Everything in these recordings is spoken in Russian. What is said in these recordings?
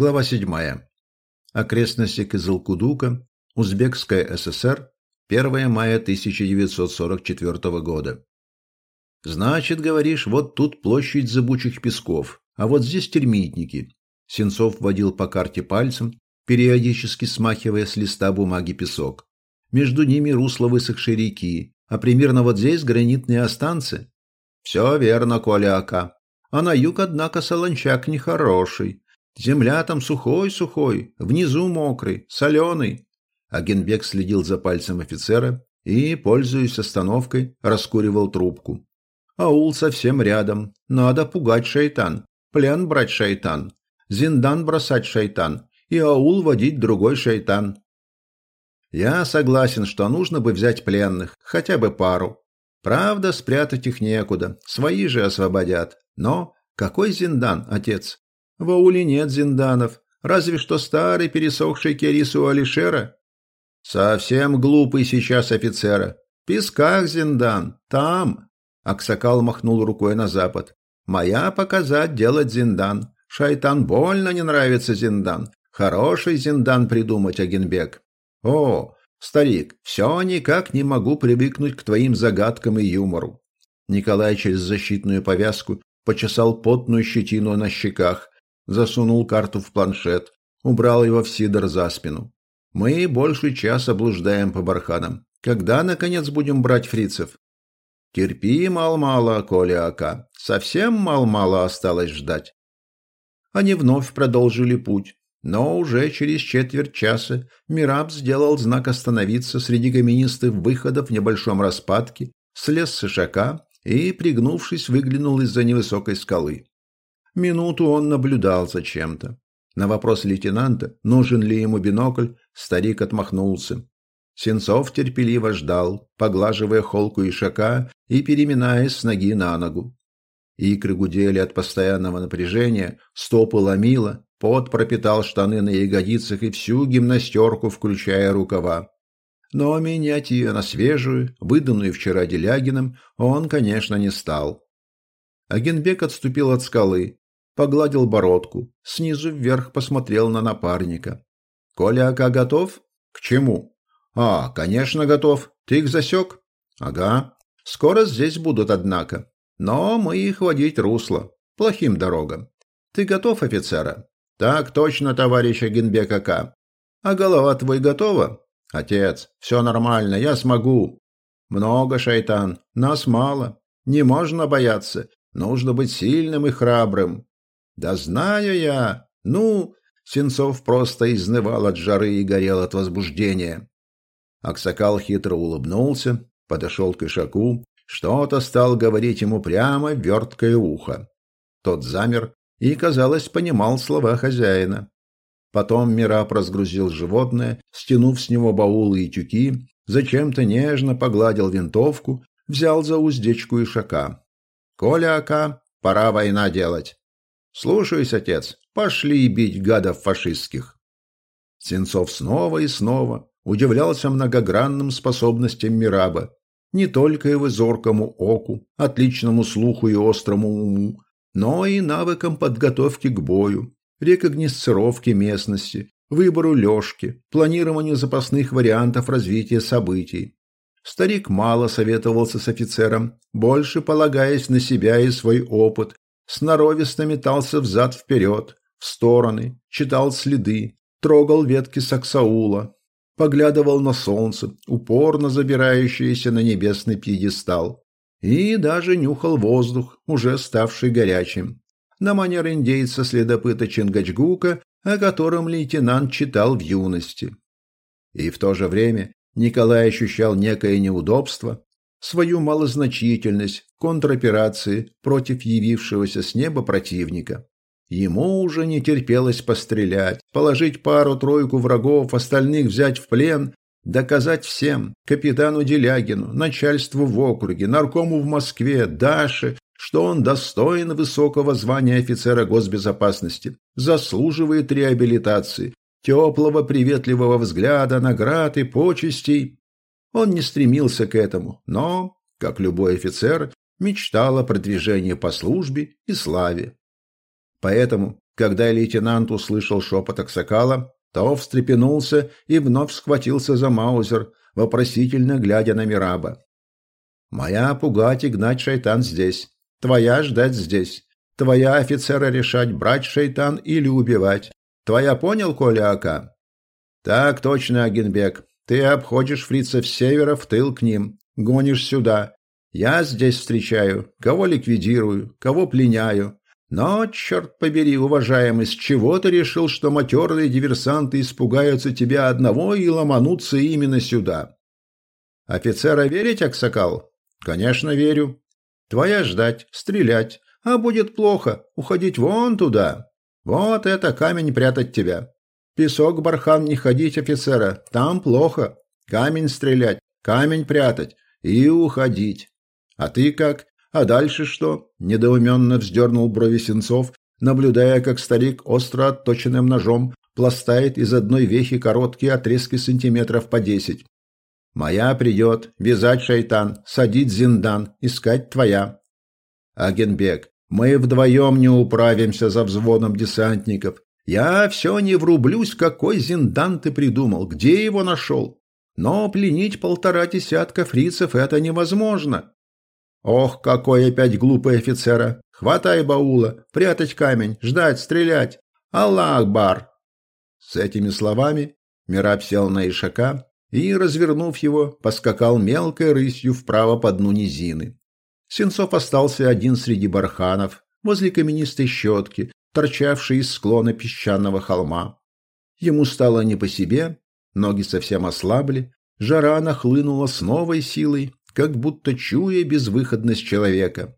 Глава 7. Окрестности Кызылкудука, Узбекская ССР, 1 мая 1944 года. Значит, говоришь, вот тут площадь зыбучих песков, а вот здесь термитники. Сенцов водил по карте пальцем, периодически смахивая с листа бумаги песок. Между ними русло высохшей реки, а примерно вот здесь гранитные останцы. Все верно, Коля Ака. А на юг, однако, солончак нехороший. Земля там сухой-сухой, внизу мокрый, соленый. Агенбек следил за пальцем офицера и, пользуясь остановкой, раскуривал трубку. Аул совсем рядом. Надо пугать шайтан. Плен брать шайтан. Зиндан бросать шайтан. И аул водить другой шайтан. Я согласен, что нужно бы взять пленных, хотя бы пару. Правда, спрятать их некуда, свои же освободят. Но какой Зиндан, отец? В ауле нет зинданов, разве что старый пересохший керис у Алишера. Совсем глупый сейчас офицера. В песках зиндан, там. Аксакал махнул рукой на запад. Моя показать делать зиндан. Шайтан больно не нравится зиндан. Хороший зиндан придумать, Агенбек. О, старик, все никак не могу привыкнуть к твоим загадкам и юмору. Николай через защитную повязку почесал потную щетину на щеках, засунул карту в планшет, убрал его в сидор за спину. Мы больше часа блуждаем по барханам. Когда, наконец, будем брать фрицев? Терпи, мал-мало, Коля Ака. Совсем мал-мало осталось ждать. Они вновь продолжили путь. Но уже через четверть часа Мираб сделал знак остановиться среди каменистых выходов в небольшом распадке, слез с ишака и, пригнувшись, выглянул из-за невысокой скалы. Минуту он наблюдал за чем-то. На вопрос лейтенанта, нужен ли ему бинокль, старик отмахнулся. Сенцов терпеливо ждал, поглаживая холку ишака и переминаясь с ноги на ногу. Икры гудели от постоянного напряжения, стопы ломило, пот пропитал штаны на ягодицах и всю гимнастерку, включая рукава. Но менять ее на свежую, выданную вчера Делягиным, он, конечно, не стал. Агенбек отступил от скалы, погладил бородку, снизу вверх посмотрел на напарника. «Коля Ака готов? К чему?» «А, конечно, готов. Ты их засек?» «Ага. Скоро здесь будут, однако. Но мы их водить русло. Плохим дорогам. Ты готов, офицера?» «Так точно, товарищ Агенбек Ака. А голова твой готова?» «Отец, все нормально, я смогу». «Много, шайтан, нас мало. Не можно бояться. Нужно быть сильным и храбрым. Да знаю я. Ну, Сенцов просто изнывал от жары и горел от возбуждения. Аксакал хитро улыбнулся, подошел к Ишаку, что-то стал говорить ему прямо в верткое ухо. Тот замер и, казалось, понимал слова хозяина. Потом Мираб разгрузил животное, стянув с него баулы и тюки, зачем-то нежно погладил винтовку, взял за уздечку Ишака. «Коля, Ака, пора война делать. «Слушаюсь, отец. Пошли бить гадов фашистских». Сенцов снова и снова удивлялся многогранным способностям Мираба, не только его зоркому оку, отличному слуху и острому уму, но и навыкам подготовки к бою, рекогносцировки местности, выбору лёжки, планированию запасных вариантов развития событий. Старик мало советовался с офицером, больше полагаясь на себя и свой опыт, сноровисто метался взад-вперед, в стороны, читал следы, трогал ветки саксаула, поглядывал на солнце, упорно забирающееся на небесный пьедестал, и даже нюхал воздух, уже ставший горячим, на манер индейца-следопыта Чингачгука, о котором лейтенант читал в юности. И в то же время Николай ощущал некое неудобство, свою малозначительность контроперации против явившегося с неба противника. Ему уже не терпелось пострелять, положить пару-тройку врагов, остальных взять в плен, доказать всем, капитану Делягину, начальству в округе, наркому в Москве, Даше, что он достоин высокого звания офицера госбезопасности, заслуживает реабилитации, теплого приветливого взгляда, наград и почестей он не стремился к этому, но, как любой офицер, мечтал о продвижении по службе и славе. Поэтому, Когда лейтенант услышал шепот Аксакала, то встрепенулся и вновь схватился за Маузер, вопросительно глядя на Мираба. «Моя пугать и гнать шайтан здесь. Твоя ждать здесь. Твоя офицера решать, брать шайтан или убивать. Твоя понял, Коля Ака?» «Так точно, Агенбек. Ты обходишь фрицев севера в тыл к ним. Гонишь сюда. Я здесь встречаю. Кого ликвидирую, кого пленяю. Но, черт побери, уважаемый, с чего ты решил, что матерые диверсанты испугаются тебя одного и ломанутся именно сюда? Офицера верить, Аксакал? Конечно, верю. Твоя ждать, стрелять. А будет плохо, уходить вон туда. Вот это камень прятать тебя. Песок, бархан, не ходить, офицера. Там плохо. Камень стрелять, камень прятать и уходить. А ты как? А дальше что? Недоуменно вздернул брови Сенцов, наблюдая, как старик остро отточенным ножом пластает из одной вехи короткие отрезки сантиметров по десять. «Моя придет, вязать шайтан, садить зиндан, искать твоя». «Агенбек, мы вдвоем не управимся за взводом десантников. Я все не врублюсь, какой зиндан ты придумал, где его нашел. Но пленить полтора десятка фрицев – это невозможно. Ох, какой опять глупый офицера! Хватай баула, прятать камень, ждать, стрелять! Аллах бар! С этими словами Мираб сел на ишака и, развернув его, поскакал мелкой рысью вправо по дну низины. Сенцов остался один среди барханов, возле каменистой щетки, торчавшей из склона песчаного холма. Ему стало не по себе, ноги совсем ослабли, жара нахлынула с новой силой, как будто чуя безвыходность человека.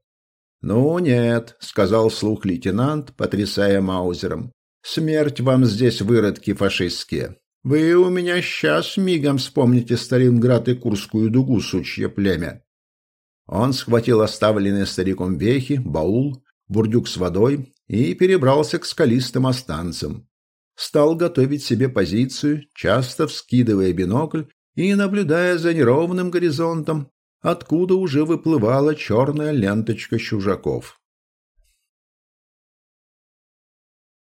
«Ну нет», — сказал слух лейтенант, потрясая маузером. «Смерть вам здесь, выродки фашистские. Вы у меня сейчас мигом вспомните Сталинград и Курскую дугу, сучье племя». Он схватил оставленные стариком вехи, баул, бурдюк с водой и перебрался к скалистым останцам. Стал готовить себе позицию, часто вскидывая бинокль и наблюдая за неровным горизонтом, откуда уже выплывала черная ленточка чужаков.